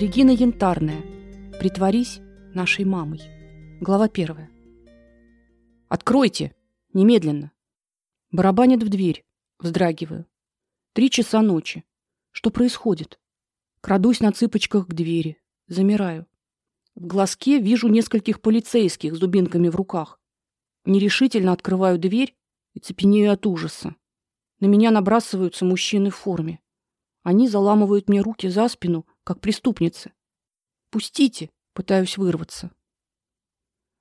Регина Янтарная. Притворись нашей мамой. Глава первая. Откройте, немедленно. Барабанит в дверь, вздрагиваю. Три часа ночи. Что происходит? Крадусь на цыпочках к двери, замираю. В глазке вижу нескольких полицейских с дубинками в руках. Нерешительно открываю дверь и цепенею от ужаса. На меня набрасываются мужчины в форме. Они заламывают мне руки за спину, как преступницы. Пустите, пытаюсь вырваться.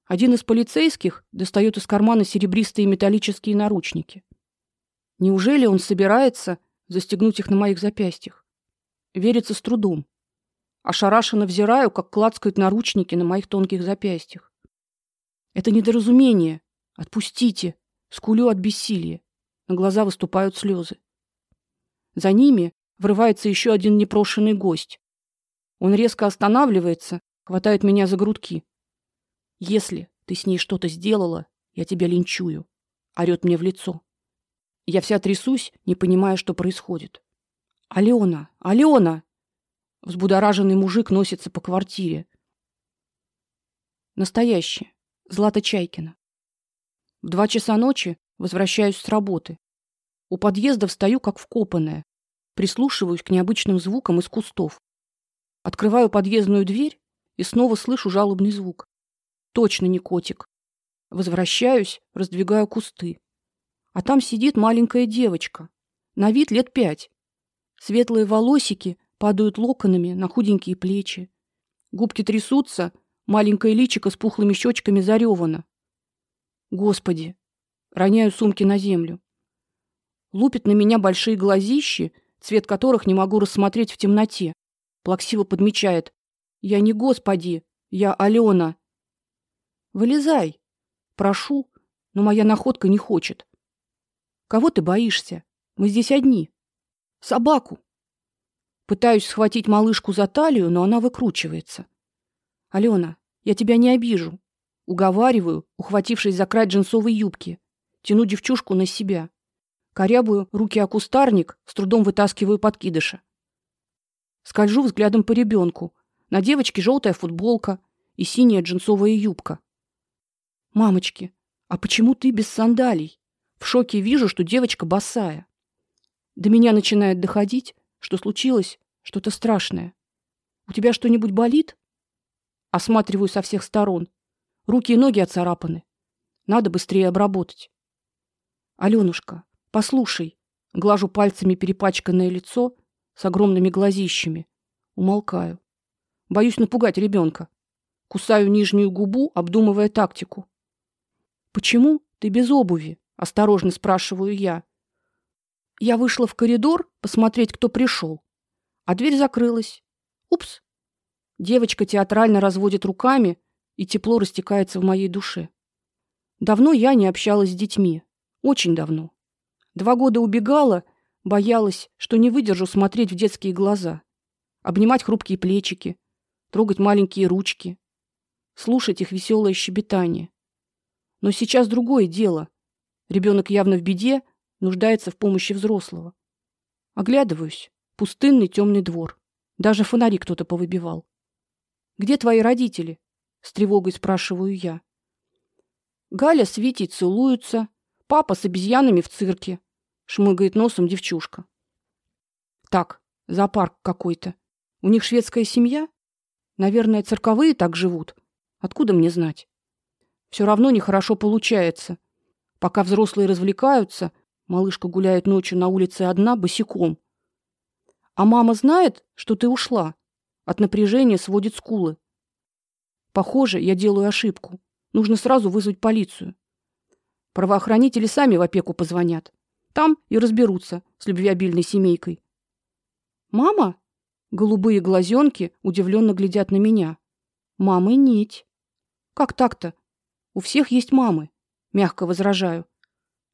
Один из полицейских достает из кармана серебристые металлические наручники. Неужели он собирается застегнуть их на моих запястьях? Верится с трудом. Ошарашенно взираю, как клацкают наручники на моих тонких запястьях. Это недоразумение. Отпустите, скулю от бессилия. На глаза выступают слезы. За ними врывается еще один непрошенный гость. Он резко останавливается, хватает меня за грудки. Если ты с ней что-то сделала, я тебя линчую, орёт мне в лицо. Я вся трясусь, не понимая, что происходит. Алена, Алена! Взбудораженный мужик носится по квартире. Настоящая Злата Чайкина. В два часа ночи возвращаюсь с работы. У подъезда встаю как вкопанная, прислушиваюсь к необычным звукам из кустов. Открываю подъездную дверь и снова слышу жалобный звук. Точно не котик. Возвращаюсь, раздвигаю кусты. А там сидит маленькая девочка, на вид лет пять. Светлые волосики падают локонами на худенькие плечи. Губки трясутся, маленькое личико с пухлыми щечками заревано. Господи, роняю сумки на землю. Лупит на меня большие глазищи, цвет которых не могу рассмотреть в темноте плаксиво подмечает: "Я не Господи, я Алена". Вылезай, прошу, но моя находка не хочет. Кого ты боишься? Мы здесь одни. Собаку. Пытаюсь схватить малышку за талию, но она выкручивается. Алена, я тебя не обижу, уговариваю, ухватившись за край джинсовой юбки. Тяну девчушку на себя. Корябую руки о кустарник, с трудом вытаскиваю подкидыша. Скольжу взглядом по ребенку. На девочке желтая футболка и синяя джинсовая юбка. Мамочки, а почему ты без сандалий? В шоке вижу, что девочка босая. До меня начинает доходить, что случилось что-то страшное. У тебя что-нибудь болит? Осматриваю со всех сторон. Руки и ноги оцарапаны. Надо быстрее обработать. Алёнушка, послушай, глажу пальцами перепачканное лицо с огромными глазищами. Умолкаю. Боюсь напугать ребенка. Кусаю нижнюю губу, обдумывая тактику. Почему ты без обуви? осторожно спрашиваю я. Я вышла в коридор посмотреть, кто пришел, а дверь закрылась. Упс. Девочка театрально разводит руками, и тепло растекается в моей душе. Давно я не общалась с детьми, очень давно. Два года убегала Боялась, что не выдержу смотреть в детские глаза, обнимать хрупкие плечики, трогать маленькие ручки, слушать их веселое щебетание. Но сейчас другое дело. Ребенок явно в беде, нуждается в помощи взрослого. Оглядываюсь. Пустынный темный двор. Даже фонари кто-то повыбивал. Где твои родители? с тревогой спрашиваю я. Галя с Витей целуются, папа с обезьянами в цирке шмыгает носом девчушка. Так, зоопарк какой-то. У них шведская семья? Наверное, цирковые так живут. Откуда мне знать? Все равно нехорошо получается. Пока взрослые развлекаются, малышка гуляет ночью на улице одна босиком. А мама знает, что ты ушла. От напряжения сводит скулы. Похоже, я делаю ошибку. Нужно сразу вызвать полицию. Правоохранители сами в опеку позвонят. Там и разберутся с любвеобильной семейкой. Мама? Голубые глазенки удивленно глядят на меня. Мамы нить. Как так-то? У всех есть мамы, мягко возражаю.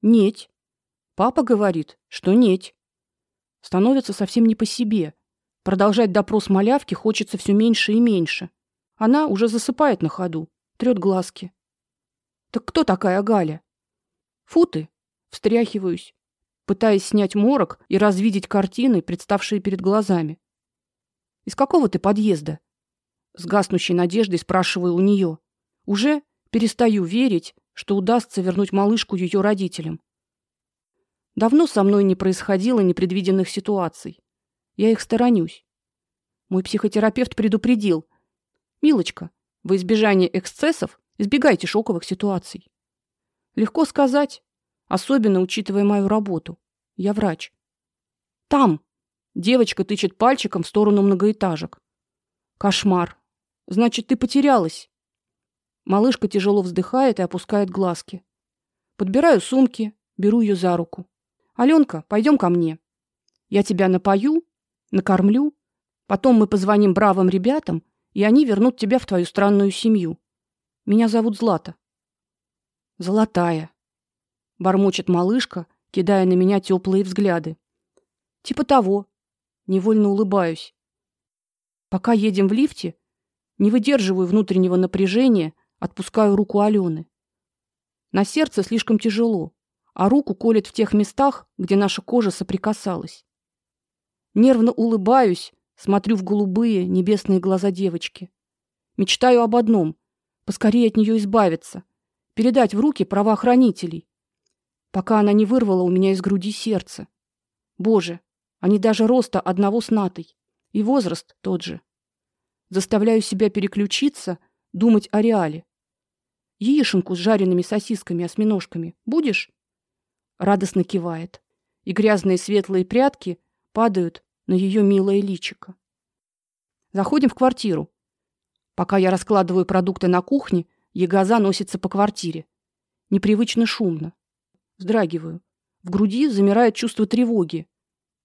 Нить. Папа говорит, что нить. Становится совсем не по себе. Продолжать допрос малявки хочется все меньше и меньше. Она уже засыпает на ходу, трет глазки. Так кто такая Галя? Фу ты, встряхиваюсь пытаясь снять морок и развидеть картины, представшие перед глазами. Из какого ты подъезда? С гаснущей надеждой спрашиваю у нее. Уже перестаю верить, что удастся вернуть малышку ее родителям. Давно со мной не происходило непредвиденных ситуаций. Я их сторонюсь. Мой психотерапевт предупредил: "Милочка, во избежание эксцессов избегайте шоковых ситуаций". Легко сказать, особенно учитывая мою работу. Я врач. Там девочка тычет пальчиком в сторону многоэтажек. Кошмар. Значит, ты потерялась. Малышка тяжело вздыхает и опускает глазки. Подбираю сумки, беру ее за руку. Алёнка, пойдем ко мне. Я тебя напою, накормлю, потом мы позвоним бравым ребятам, и они вернут тебя в твою странную семью. Меня зовут Злата. Золотая, бормочет малышка, кидая на меня теплые взгляды. Типа того. Невольно улыбаюсь. Пока едем в лифте, не выдерживаю внутреннего напряжения, отпускаю руку Алены. На сердце слишком тяжело, а руку колет в тех местах, где наша кожа соприкасалась. Нервно улыбаюсь, смотрю в голубые небесные глаза девочки. Мечтаю об одном поскорее от нее избавиться, передать в руки правоохранителей, пока она не вырвала у меня из груди сердце. Боже, они даже роста одного с Натой, и возраст тот же. Заставляю себя переключиться, думать о реале. Яишенку с жареными сосисками-осьминожками будешь? Радостно кивает, и грязные светлые прядки падают на ее милое личико. Заходим в квартиру. Пока я раскладываю продукты на кухне, Егоза носится по квартире. Непривычно шумно. Вздрагиваю. В груди замирает чувство тревоги.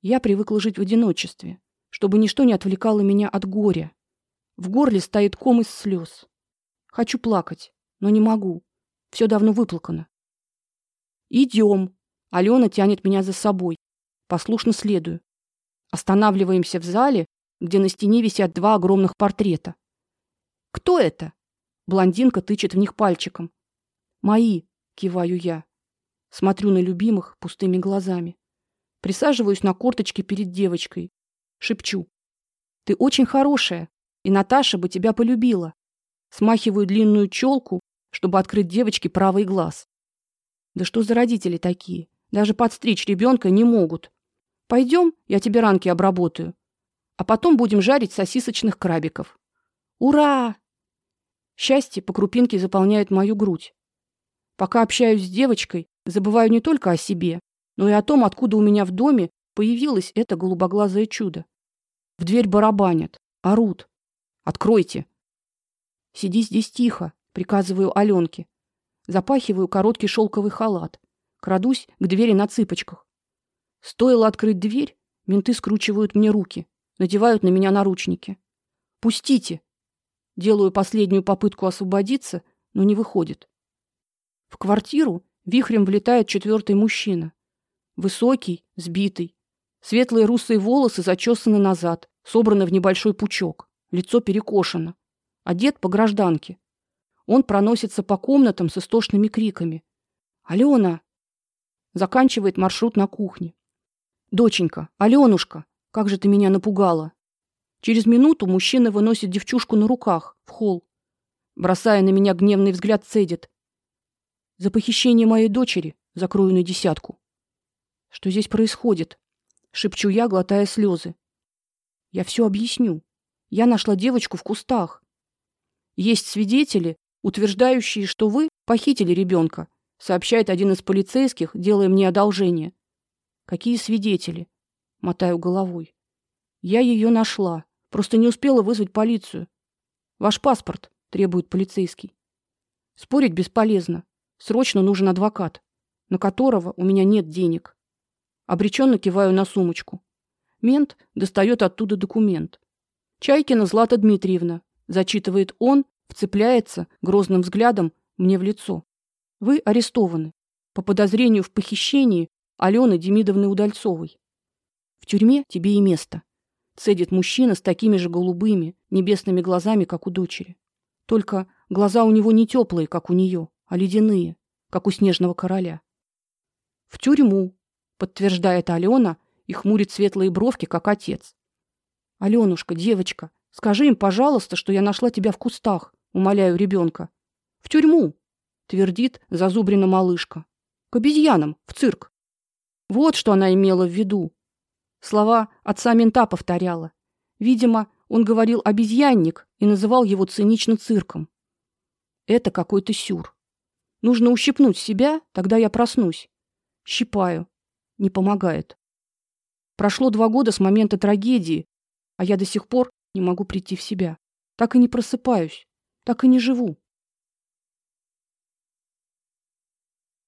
Я привыкла жить в одиночестве, чтобы ничто не отвлекало меня от горя. В горле стоит ком из слез. Хочу плакать, но не могу. Все давно выплакано. Идем. Алена тянет меня за собой. Послушно следую. Останавливаемся в зале, где на стене висят два огромных портрета. Кто это? Блондинка тычет в них пальчиком. Мои, киваю я. Смотрю на любимых пустыми глазами. Присаживаюсь на корточки перед девочкой, шепчу: "Ты очень хорошая, и Наташа бы тебя полюбила". Смахиваю длинную челку, чтобы открыть девочке правый глаз. Да что за родители такие? Даже подстричь ребенка не могут. Пойдем, я тебе ранки обработаю. А потом будем жарить сосисочных крабиков. Ура! Счастье по крупинке заполняет мою грудь. Пока общаюсь с девочкой, забываю не только о себе, но и о том, откуда у меня в доме появилось это голубоглазое чудо. В дверь барабанят, орут. Откройте. Сиди здесь тихо, приказываю Алёнке. Запахиваю короткий шелковый халат, крадусь к двери на цыпочках. Стоило открыть дверь, менты скручивают мне руки, надевают на меня наручники. Пустите. Делаю последнюю попытку освободиться, но не выходит. В квартиру вихрем влетает четвертый мужчина. Высокий, сбитый. Светлые русые волосы зачесаны назад, собраны в небольшой пучок. Лицо перекошено. Одет по гражданке. Он проносится по комнатам с истошными криками. Алена заканчивает маршрут на кухне. Доченька, Алёнушка, как же ты меня напугала. Через минуту мужчина выносит девчушку на руках в холл, бросая на меня гневный взгляд, цедит: "За похищение моей дочери закрою на десятку". Что здесь происходит? шепчу я, глотая слезы. Я все объясню. Я нашла девочку в кустах. Есть свидетели, утверждающие, что вы похитили ребенка, сообщает один из полицейских, делая мне одолжение. Какие свидетели? Мотаю головой. Я ее нашла, просто не успела вызвать полицию. Ваш паспорт, требует полицейский. Спорить бесполезно. Срочно нужен адвокат, на которого у меня нет денег. Обреченно киваю на сумочку. Мент достает оттуда документ. Чайкина Злата Дмитриевна, зачитывает он, вцепляется грозным взглядом мне в лицо. Вы арестованы по подозрению в похищении Алены Демидовны Удальцовой. В тюрьме тебе и место, цедит мужчина с такими же голубыми, небесными глазами, как у дочери. Только глаза у него не теплые, как у нее, а ледяные, как у снежного короля. В тюрьму, подтверждает Алена и хмурит светлые бровки, как отец. Алёнушка, девочка, скажи им, пожалуйста, что я нашла тебя в кустах, умоляю ребенка. В тюрьму, твердит зазубрина малышка. К обезьянам, в цирк. Вот что она имела в виду. Слова отца мента повторяла. Видимо, он говорил обезьянник и называл его цинично цирком. Это какой-то сюр. Нужно ущипнуть себя, тогда я проснусь. Щипаю. Не помогает. Прошло два года с момента трагедии, а я до сих пор не могу прийти в себя. Так и не просыпаюсь, так и не живу.